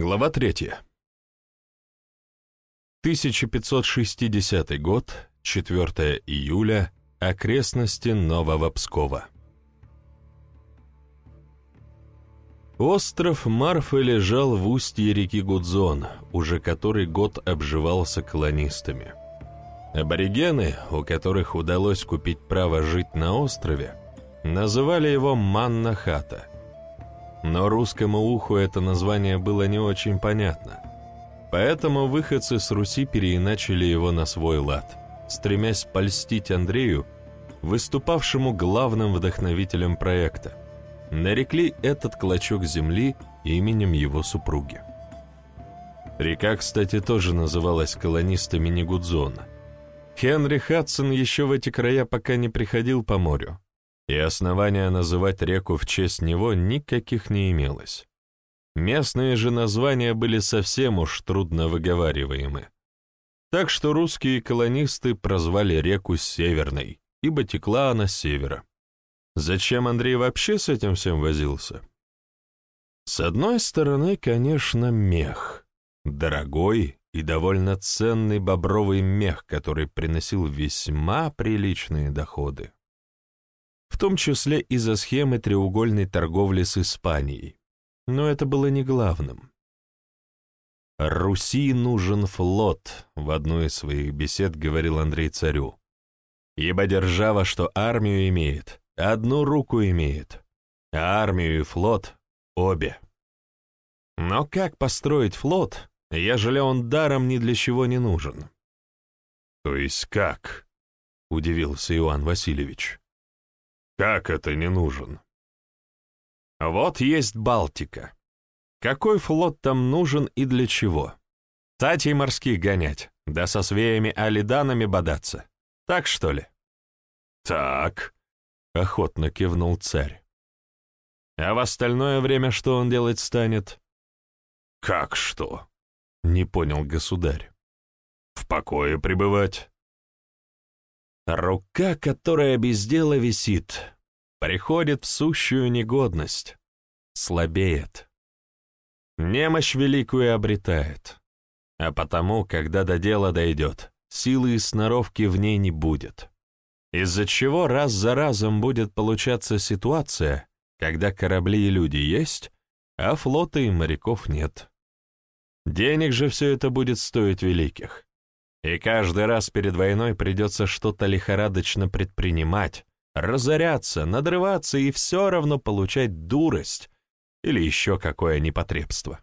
Глава 3. 1560 год, 4 июля, окрестности Нового Пскова. Остров Марфы лежал в устье реки Гудзон, уже который год обживался колонистами. Аборигены, у которых удалось купить право жить на острове, называли его Манна-хата – но русскому уху это название было не очень понятно. Поэтому выходцы с Руси переиначили его на свой лад, стремясь польстить Андрею, выступавшему главным вдохновителем проекта. Нарекли этот клочок земли именем его супруги. Река, кстати, тоже называлась колонистами Негудзона. Хенри Хадсон еще в эти края пока не приходил по морю, и основания называть реку в честь него никаких не имелось. Местные же названия были совсем уж трудно выговариваемы. Так что русские колонисты прозвали реку Северной, ибо текла она с севера. Зачем Андрей вообще с этим всем возился? С одной стороны, конечно, мех. Дорогой и довольно ценный бобровый мех, который приносил весьма приличные доходы в том числе из-за схемы треугольной торговли с Испанией. Но это было не главным. «Руси нужен флот», — в одной из своих бесед говорил Андрей царю. «Ибо держава, что армию имеет, одну руку имеет, а армию и флот — обе». Но как построить флот, ежели он даром ни для чего не нужен? «То есть как?» — удивился Иоанн Васильевич. Как это не нужен? Вот есть Балтика. Какой флот там нужен и для чего? Татей морских гонять, да со свеями алиданами бодаться. Так что ли? Так, охотно кивнул царь. А в остальное время что он делать станет? Как что? Не понял государь. В покое пребывать. Рука, которая без дела висит, приходит в сущую негодность, слабеет. Немощь великую обретает, а потому, когда до дела дойдет, силы и сноровки в ней не будет. Из-за чего раз за разом будет получаться ситуация, когда корабли и люди есть, а флота и моряков нет. Денег же все это будет стоить великих. И каждый раз перед войной придется что-то лихорадочно предпринимать, разоряться, надрываться и все равно получать дурость или еще какое непотребство.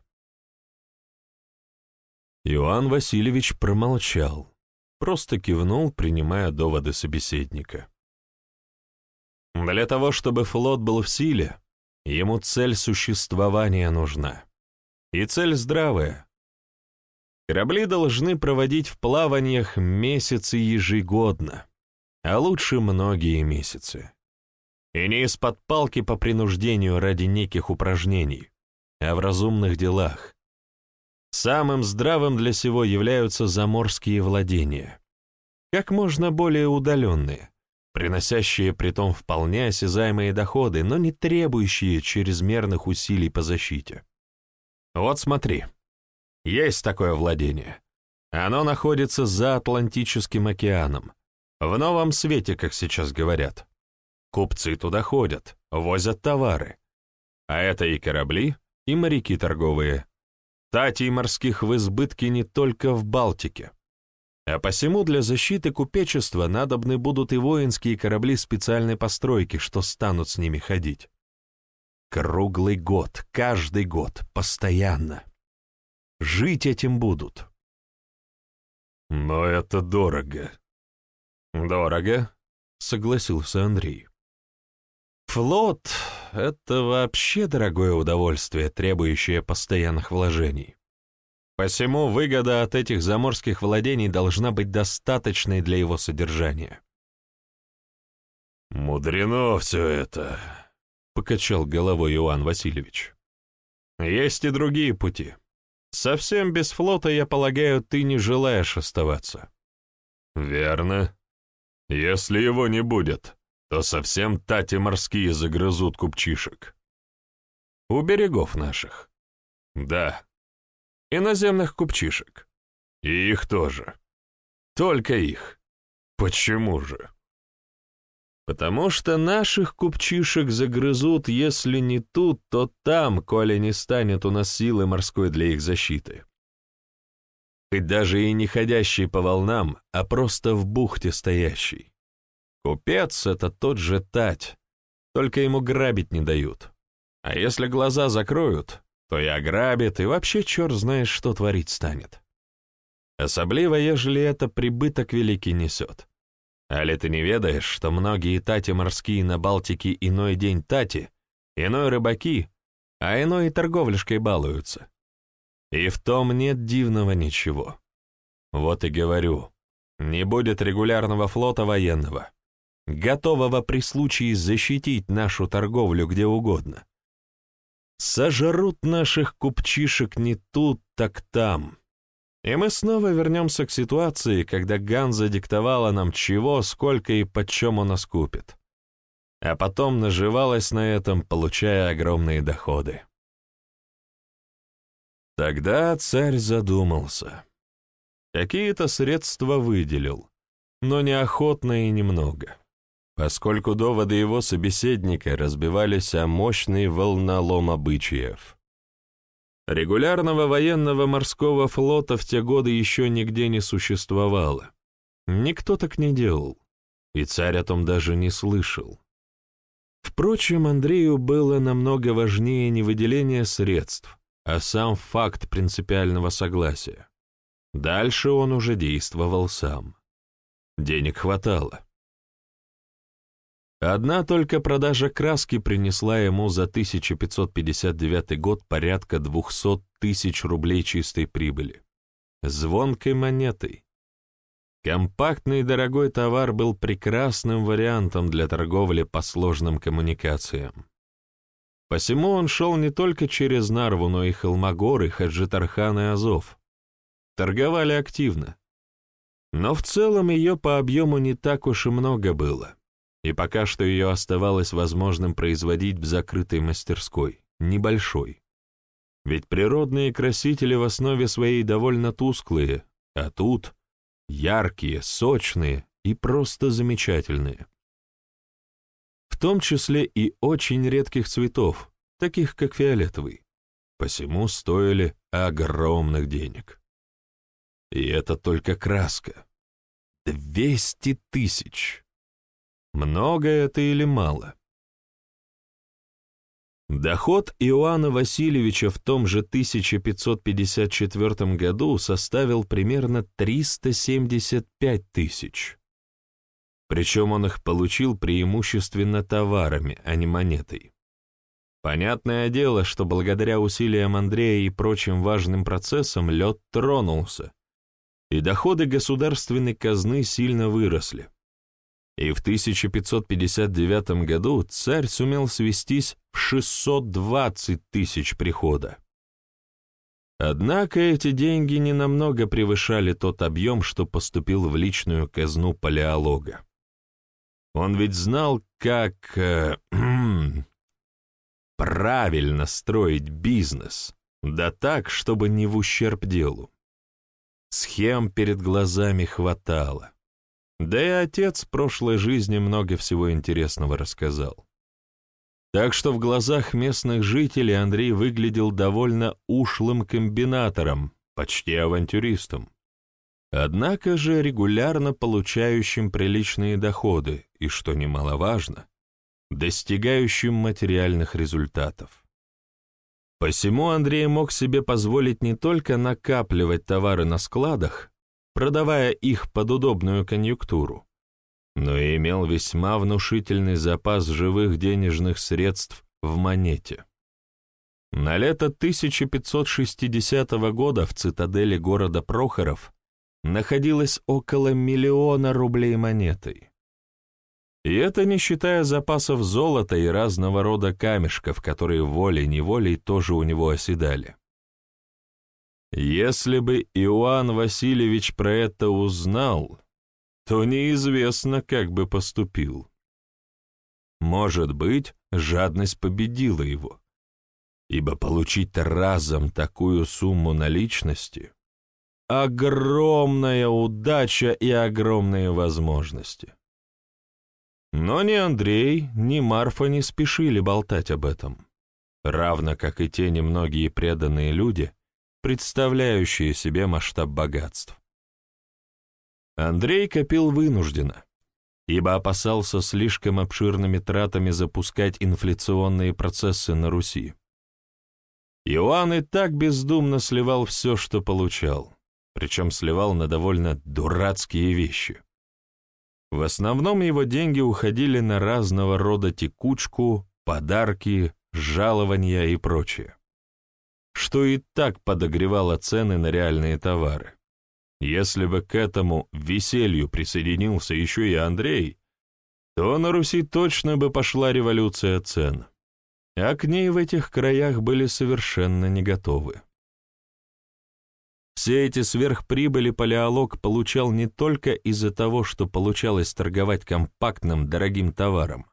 Иоанн Васильевич промолчал, просто кивнул, принимая доводы собеседника. Для того, чтобы флот был в силе, ему цель существования нужна. И цель здравая, Корабли должны проводить в плаваниях месяцы ежегодно, а лучше многие месяцы. И не из-под палки по принуждению ради неких упражнений, а в разумных делах. Самым здравым для сего являются заморские владения, как можно более удаленные, приносящие притом вполне осязаемые доходы, но не требующие чрезмерных усилий по защите. Вот смотри. Есть такое владение. Оно находится за Атлантическим океаном, в новом свете, как сейчас говорят. Купцы туда ходят, возят товары. А это и корабли, и моряки торговые. Татей морских в избытке не только в Балтике. А посему для защиты купечества надобны будут и воинские корабли специальной постройки, что станут с ними ходить. Круглый год, каждый год, постоянно. Жить этим будут. Но это дорого. Дорого, согласился Андрей. Флот — это вообще дорогое удовольствие, требующее постоянных вложений. Посему выгода от этих заморских владений должна быть достаточной для его содержания. «Мудрено все это», — покачал головой Иоанн Васильевич. «Есть и другие пути. Совсем без флота, я полагаю, ты не желаешь оставаться. Верно. Если его не будет, то совсем тати морские загрызут купчишек. У берегов наших. Да. Иноземных купчишек. И их тоже. Только их. Почему же? Потому что наших купчишек загрызут, если не тут, то там, коли не станет у нас силы морской для их защиты. Хоть даже и не ходящий по волнам, а просто в бухте стоящий. Купец — это тот же тать, только ему грабить не дают. А если глаза закроют, то и ограбит, и вообще черт знает, что творить станет. Особливо, ежели это прибыток великий несет. Али ты не ведаешь, что многие тати морские на Балтике иной день тати, иной рыбаки, а иной и торговляшкой балуются. И в том нет дивного ничего. Вот и говорю, не будет регулярного флота военного, готового при случае защитить нашу торговлю где угодно. Сожрут наших купчишек не тут, так там. И мы снова вернемся к ситуации, когда Ганза диктовала нам чего, сколько и почем у нас купит. А потом наживалась на этом, получая огромные доходы. Тогда царь задумался. Какие-то средства выделил, но неохотно и немного, поскольку доводы его собеседника разбивались о мощный волнолом обычаев. Регулярного военного морского флота в те годы еще нигде не существовало. Никто так не делал, и царь о том даже не слышал. Впрочем, Андрею было намного важнее не выделение средств, а сам факт принципиального согласия. Дальше он уже действовал сам. Денег хватало. Одна только продажа краски принесла ему за 1559 год порядка 200 тысяч рублей чистой прибыли. Звонкой монетой. Компактный и дорогой товар был прекрасным вариантом для торговли по сложным коммуникациям. Посему он шел не только через Нарву, но и Холмогоры, Хаджитархан и Азов. Торговали активно. Но в целом ее по объему не так уж и много было и пока что ее оставалось возможным производить в закрытой мастерской, небольшой. Ведь природные красители в основе своей довольно тусклые, а тут яркие, сочные и просто замечательные. В том числе и очень редких цветов, таких как фиолетовый, посему стоили огромных денег. И это только краска. Двести тысяч! Много это или мало? Доход Иоанна Васильевича в том же 1554 году составил примерно 375 тысяч. Причем он их получил преимущественно товарами, а не монетой. Понятное дело, что благодаря усилиям Андрея и прочим важным процессам лед тронулся, и доходы государственной казны сильно выросли и в 1559 году царь сумел свестись в 620 тысяч прихода. Однако эти деньги не намного превышали тот объем, что поступил в личную казну палеолога. Он ведь знал, как э, правильно строить бизнес, да так, чтобы не в ущерб делу. Схем перед глазами хватало. Да и отец в прошлой жизни много всего интересного рассказал. Так что в глазах местных жителей Андрей выглядел довольно ушлым комбинатором, почти авантюристом. Однако же регулярно получающим приличные доходы и, что немаловажно, достигающим материальных результатов. Посему Андрей мог себе позволить не только накапливать товары на складах, продавая их под удобную конъюнктуру, но и имел весьма внушительный запас живых денежных средств в монете. На лето 1560 года в цитадели города Прохоров находилось около миллиона рублей монетой. И это не считая запасов золота и разного рода камешков, которые волей-неволей тоже у него оседали. Если бы Иоанн Васильевич про это узнал, то неизвестно, как бы поступил. Может быть, жадность победила его. ибо получить разом такую сумму наличности — огромная удача и огромные возможности. Но ни Андрей, ни Марфа не спешили болтать об этом, равно как и те немногие преданные люди, представляющие себе масштаб богатств. Андрей копил вынужденно, ибо опасался слишком обширными тратами запускать инфляционные процессы на Руси. Иоанн и так бездумно сливал все, что получал, причем сливал на довольно дурацкие вещи. В основном его деньги уходили на разного рода текучку, подарки, жалования и прочее, что и так подогревало цены на реальные товары. Если бы к этому веселью присоединился еще и Андрей, то на Руси точно бы пошла революция цен, а к ней в этих краях были совершенно не готовы. Все эти сверхприбыли палеолог получал не только из-за того, что получалось торговать компактным дорогим товаром,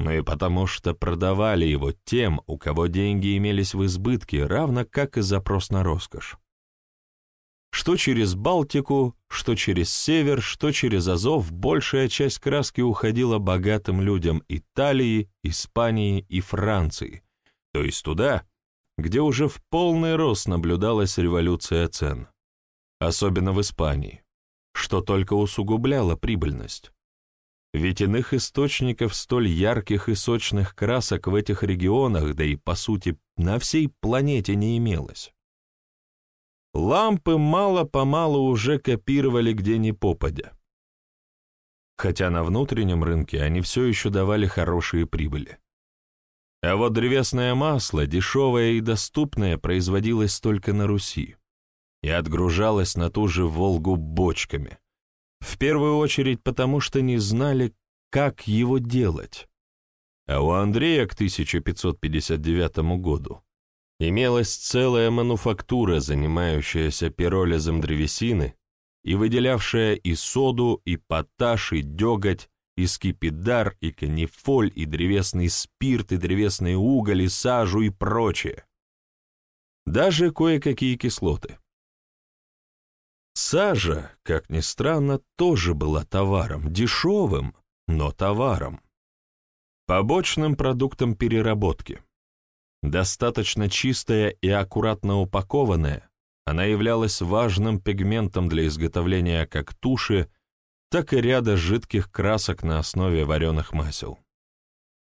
но и потому, что продавали его тем, у кого деньги имелись в избытке, равно как и запрос на роскошь. Что через Балтику, что через север, что через Азов большая часть краски уходила богатым людям Италии, Испании и Франции, то есть туда, где уже в полный рост наблюдалась революция цен, особенно в Испании, что только усугубляло прибыльность. Ведь иных источников столь ярких и сочных красок в этих регионах, да и, по сути, на всей планете не имелось. Лампы мало-помалу уже копировали где ни попадя. Хотя на внутреннем рынке они все еще давали хорошие прибыли. А вот древесное масло, дешевое и доступное, производилось только на Руси и отгружалось на ту же Волгу бочками. В первую очередь потому, что не знали, как его делать. А у Андрея к 1559 году имелась целая мануфактура, занимающаяся пиролизом древесины и выделявшая и соду, и поташ, и деготь, и скипидар, и канифоль, и древесный спирт, и древесный уголь, и сажу, и прочее. Даже кое-какие кислоты. Сажа, как ни странно, тоже была товаром, дешевым, но товаром. Побочным продуктом переработки. Достаточно чистая и аккуратно упакованная, она являлась важным пигментом для изготовления как туши, так и ряда жидких красок на основе вареных масел.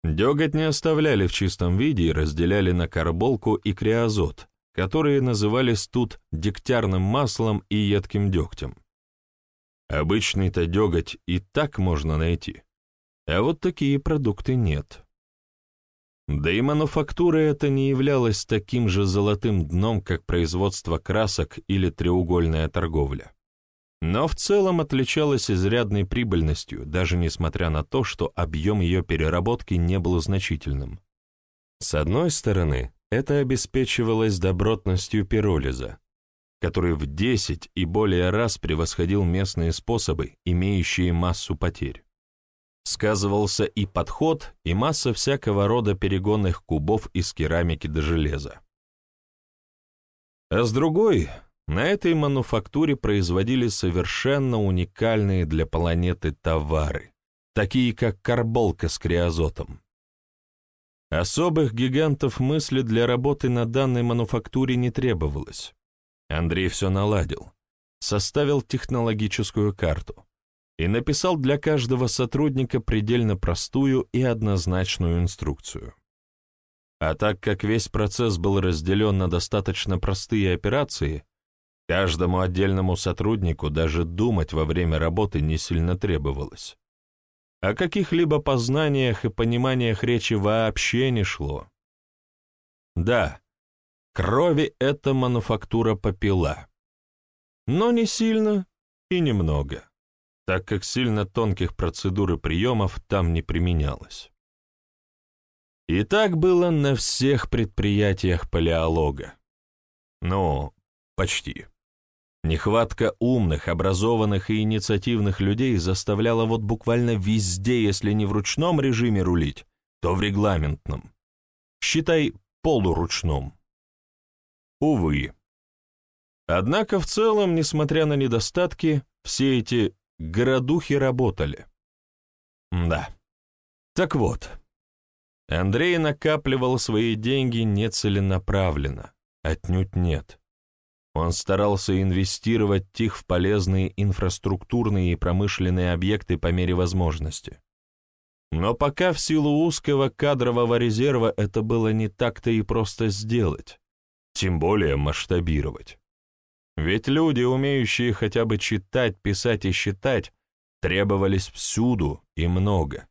Деготь не оставляли в чистом виде и разделяли на карболку и криозот, которые назывались тут дегтярным маслом и едким дегтем. Обычный-то деготь и так можно найти, а вот такие продукты нет. Да и мануфактура эта не являлась таким же золотым дном, как производство красок или треугольная торговля но в целом отличалась изрядной прибыльностью, даже несмотря на то, что объем ее переработки не был значительным. С одной стороны, это обеспечивалось добротностью пиролиза, который в 10 и более раз превосходил местные способы, имеющие массу потерь. Сказывался и подход, и масса всякого рода перегонных кубов из керамики до железа. А с другой, на этой мануфактуре производили совершенно уникальные для планеты товары, такие как карболка с криозотом. Особых гигантов мысли для работы на данной мануфактуре не требовалось. Андрей все наладил, составил технологическую карту и написал для каждого сотрудника предельно простую и однозначную инструкцию. А так как весь процесс был разделен на достаточно простые операции, Каждому отдельному сотруднику даже думать во время работы не сильно требовалось. О каких-либо познаниях и пониманиях речи вообще не шло. Да, крови эта мануфактура попила. Но не сильно и немного, так как сильно тонких процедур и приемов там не применялось. И так было на всех предприятиях палеолога. Ну, почти. Нехватка умных, образованных и инициативных людей заставляла вот буквально везде, если не в ручном режиме рулить, то в регламентном. Считай, полуручном. Увы. Однако в целом, несмотря на недостатки, все эти городухи работали. Да. Так вот, Андрей накапливал свои деньги нецеленаправленно, отнюдь нет. Он старался инвестировать их в полезные инфраструктурные и промышленные объекты по мере возможности. Но пока в силу узкого кадрового резерва это было не так-то и просто сделать, тем более масштабировать. Ведь люди, умеющие хотя бы читать, писать и считать, требовались всюду и много.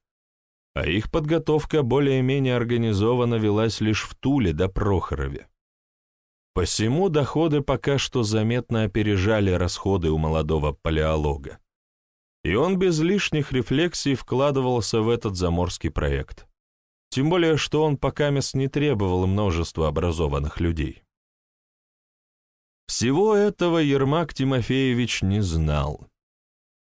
А их подготовка более-менее организованно велась лишь в Туле да Прохорове. Посему доходы пока что заметно опережали расходы у молодого палеолога. И он без лишних рефлексий вкладывался в этот заморский проект. Тем более, что он пока мест не требовал множества образованных людей. Всего этого Ермак Тимофеевич не знал.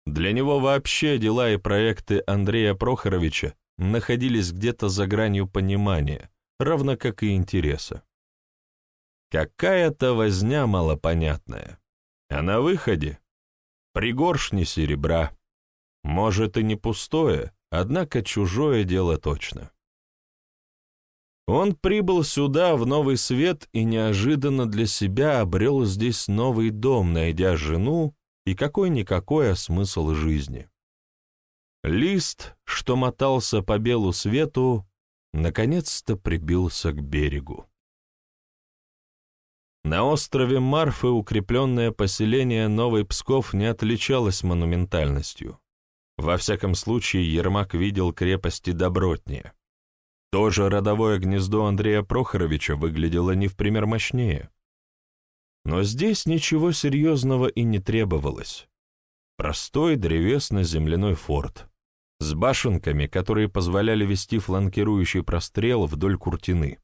Для него вообще дела и проекты Андрея Прохоровича находились где-то за гранью понимания, равно как и интереса. Какая-то возня малопонятная. А на выходе — пригоршни серебра. Может, и не пустое, однако чужое дело точно. Он прибыл сюда, в Новый Свет, и неожиданно для себя обрел здесь новый дом, найдя жену и какой-никакой смысл жизни. Лист, что мотался по белу свету, наконец-то прибился к берегу. На острове Марфы укрепленное поселение Новый Псков не отличалось монументальностью. Во всяком случае, Ермак видел крепости добротнее. Тоже родовое гнездо Андрея Прохоровича выглядело не в пример мощнее. Но здесь ничего серьезного и не требовалось. Простой древесно-земляной форт с башенками, которые позволяли вести фланкирующий прострел вдоль куртины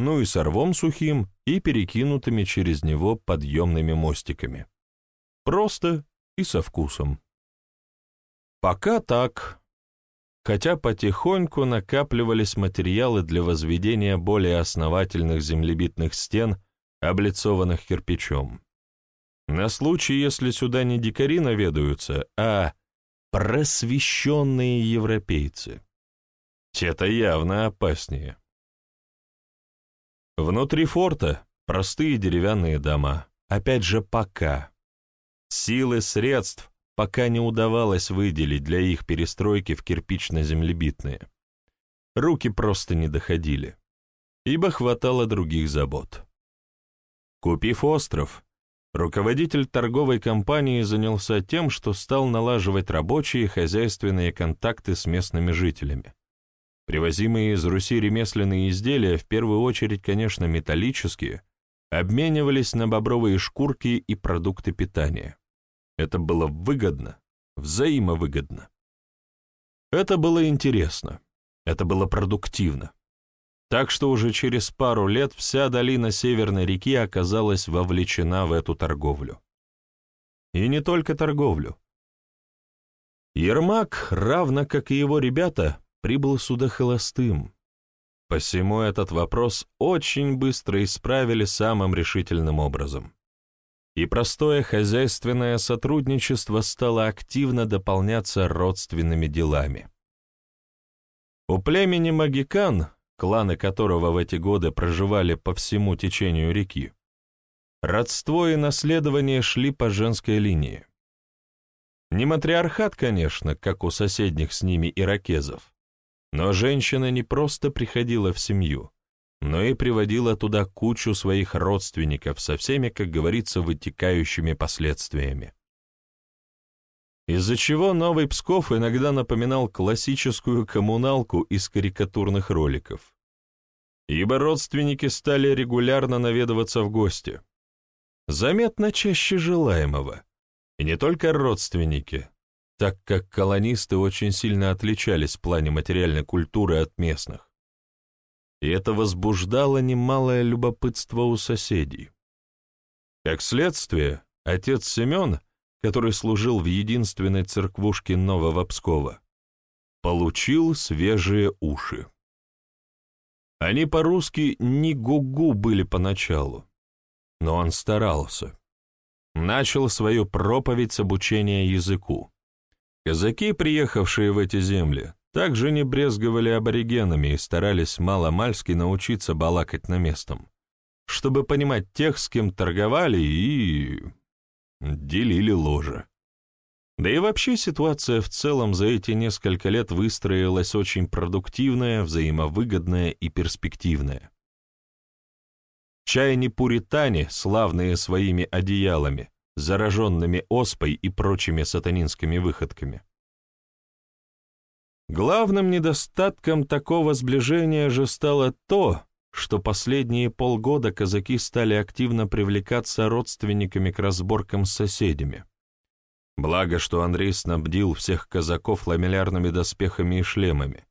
ну и с рвом сухим и перекинутыми через него подъемными мостиками. Просто и со вкусом. Пока так, хотя потихоньку накапливались материалы для возведения более основательных землебитных стен, облицованных кирпичом. На случай, если сюда не дикари наведаются, а просвещенные европейцы. Те-то явно опаснее. Внутри форта простые деревянные дома, опять же пока. Силы средств пока не удавалось выделить для их перестройки в кирпично-землебитные. Руки просто не доходили, ибо хватало других забот. Купив остров, руководитель торговой компании занялся тем, что стал налаживать рабочие и хозяйственные контакты с местными жителями. Привозимые из Руси ремесленные изделия, в первую очередь, конечно, металлические, обменивались на бобровые шкурки и продукты питания. Это было выгодно, взаимовыгодно. Это было интересно, это было продуктивно. Так что уже через пару лет вся долина Северной реки оказалась вовлечена в эту торговлю. И не только торговлю. Ермак, равно как и его ребята, прибыл сюда холостым. Посему этот вопрос очень быстро исправили самым решительным образом. И простое хозяйственное сотрудничество стало активно дополняться родственными делами. У племени Магикан, кланы которого в эти годы проживали по всему течению реки, родство и наследование шли по женской линии. Не матриархат, конечно, как у соседних с ними иракезов, но женщина не просто приходила в семью, но и приводила туда кучу своих родственников со всеми, как говорится, вытекающими последствиями. Из-за чего Новый Псков иногда напоминал классическую коммуналку из карикатурных роликов. Ибо родственники стали регулярно наведываться в гости. Заметно чаще желаемого. И не только родственники, так как колонисты очень сильно отличались в плане материальной культуры от местных. И это возбуждало немалое любопытство у соседей. Как следствие, отец Семен, который служил в единственной церквушке Нового Пскова, получил свежие уши. Они по-русски не гугу были поначалу, но он старался. Начал свою проповедь с обучения языку. Казаки, приехавшие в эти земли, также не брезговали аборигенами и старались мало-мальски научиться балакать на местном, чтобы понимать тех, с кем торговали и... делили ложе. Да и вообще ситуация в целом за эти несколько лет выстроилась очень продуктивная, взаимовыгодная и перспективная. Чайни пуритане, славные своими одеялами, зараженными оспой и прочими сатанинскими выходками. Главным недостатком такого сближения же стало то, что последние полгода казаки стали активно привлекаться родственниками к разборкам с соседями. Благо, что Андрей снабдил всех казаков ламеллярными доспехами и шлемами,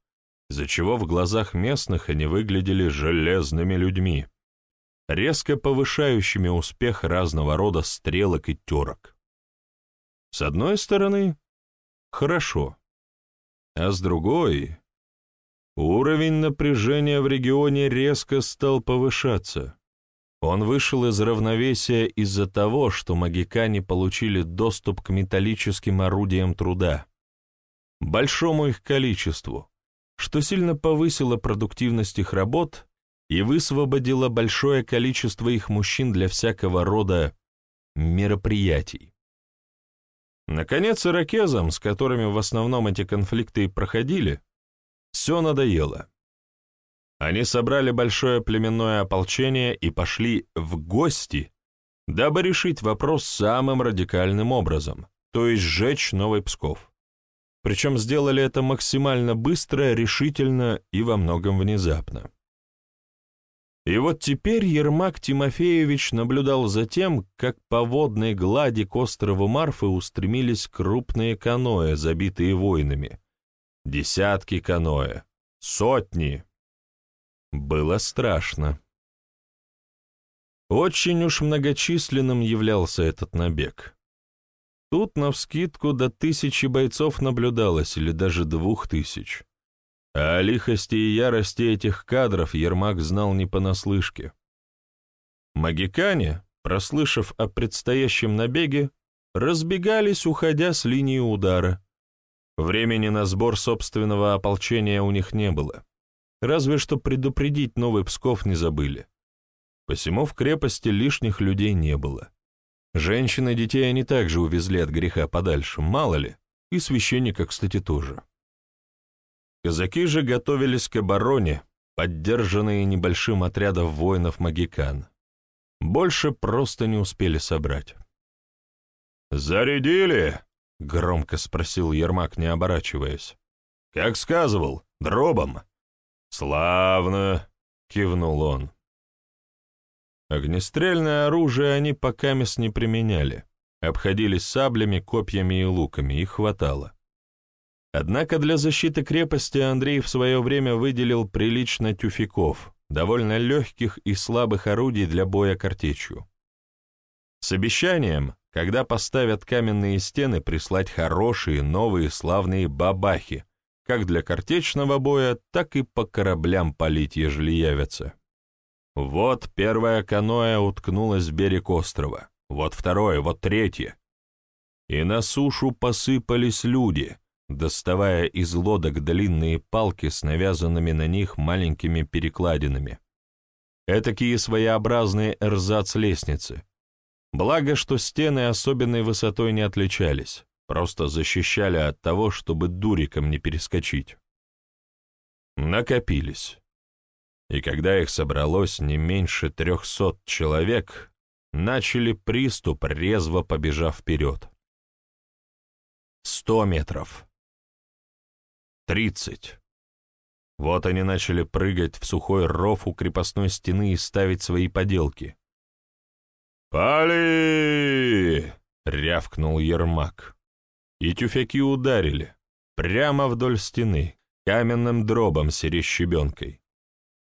из-за чего в глазах местных они выглядели железными людьми, резко повышающими успех разного рода стрелок и терок. С одной стороны, хорошо, а с другой, уровень напряжения в регионе резко стал повышаться. Он вышел из равновесия из-за того, что магикане получили доступ к металлическим орудиям труда, большому их количеству, что сильно повысило продуктивность их работ и высвободило большое количество их мужчин для всякого рода мероприятий. Наконец, иракезам, с которыми в основном эти конфликты и проходили, все надоело. Они собрали большое племенное ополчение и пошли в гости, дабы решить вопрос самым радикальным образом, то есть сжечь Новый Псков. Причем сделали это максимально быстро, решительно и во многом внезапно. И вот теперь Ермак Тимофеевич наблюдал за тем, как по водной глади к острову Марфы устремились крупные каноэ, забитые воинами. Десятки каноэ, сотни, было страшно. Очень уж многочисленным являлся этот набег. Тут навскидку до тысячи бойцов наблюдалось, или даже двух тысяч. А о лихости и ярости этих кадров Ермак знал не понаслышке. Магикане, прослышав о предстоящем набеге, разбегались, уходя с линии удара. Времени на сбор собственного ополчения у них не было. Разве что предупредить Новый Псков не забыли. Посему в крепости лишних людей не было. Женщин и детей они также увезли от греха подальше, мало ли, и священника, кстати, тоже. Казаки же готовились к обороне, поддержанные небольшим отрядом воинов-магикан. Больше просто не успели собрать. «Зарядили?» — громко спросил Ермак, не оборачиваясь. «Как сказывал, дробом». «Славно!» — кивнул он. Огнестрельное оружие они пока мест не применяли, обходились саблями, копьями и луками, их хватало. Однако для защиты крепости Андрей в свое время выделил прилично тюфяков, довольно легких и слабых орудий для боя картечью. С обещанием, когда поставят каменные стены, прислать хорошие, новые, славные бабахи, как для картечного боя, так и по кораблям палить, ежели явятся. Вот первое каноэ уткнулось в берег острова, вот второе, вот третье. И на сушу посыпались люди, доставая из лодок длинные палки с навязанными на них маленькими перекладинами. Этакие своеобразные эрзац-лестницы. Благо, что стены особенной высотой не отличались просто защищали от того, чтобы дуриком не перескочить. Накопились. И когда их собралось не меньше трехсот человек, начали приступ, резво побежав вперед. Сто метров. Тридцать. Вот они начали прыгать в сухой ров у крепостной стены и ставить свои поделки. «Пали!» — рявкнул Ермак и тюфяки ударили, прямо вдоль стены, каменным дробом серещебенкой.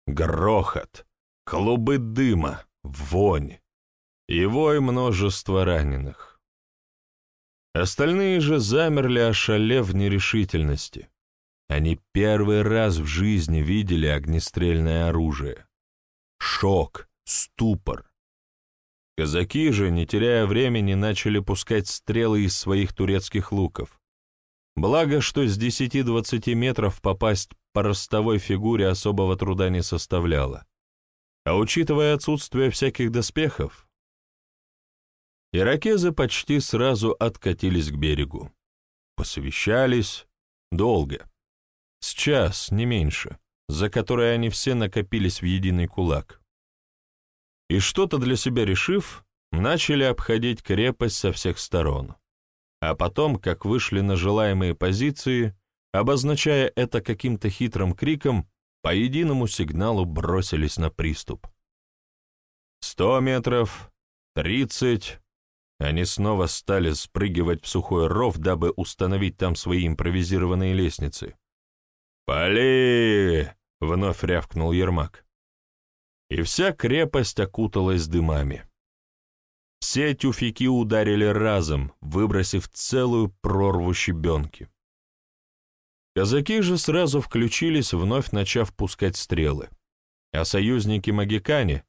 Грохот, клубы дыма, вонь и вой множества раненых. Остальные же замерли, ошалев в нерешительности. Они первый раз в жизни видели огнестрельное оружие. Шок, ступор. Казаки же, не теряя времени, начали пускать стрелы из своих турецких луков. Благо, что с 10-20 метров попасть по ростовой фигуре особого труда не составляло. А учитывая отсутствие всяких доспехов, иракезы почти сразу откатились к берегу. Посовещались долго. С час, не меньше, за который они все накопились в единый кулак. И что-то для себя решив, начали обходить крепость со всех сторон. А потом, как вышли на желаемые позиции, обозначая это каким-то хитрым криком, по единому сигналу бросились на приступ. Сто метров, тридцать. Они снова стали спрыгивать в сухой ров, дабы установить там свои импровизированные лестницы. «Пали!» — вновь рявкнул Ермак. И вся крепость окуталась дымами. Все тюфяки ударили разом, выбросив целую прорву щебенки. Казаки же сразу включились, вновь начав пускать стрелы. А союзники Магикане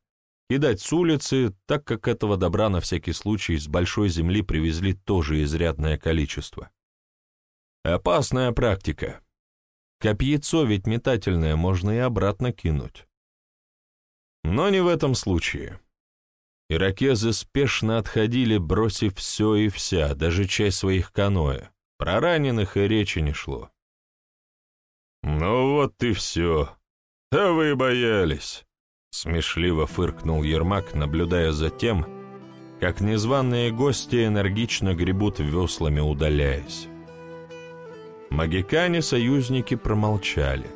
кидать с улицы, так как этого добра на всякий случай с большой земли привезли тоже изрядное количество. Опасная практика. Копьецо ведь метательное можно и обратно кинуть. Но не в этом случае. Иракезы спешно отходили, бросив все и вся, даже часть своих каноэ. Про раненых и речи не шло. «Ну вот и все. А вы боялись!» Смешливо фыркнул Ермак, наблюдая за тем, как незваные гости энергично гребут веслами, удаляясь. Магикане-союзники промолчали.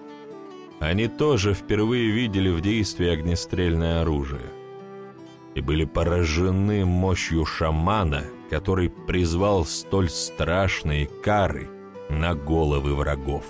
Они тоже впервые видели в действии огнестрельное оружие и были поражены мощью шамана, который призвал столь страшные кары на головы врагов.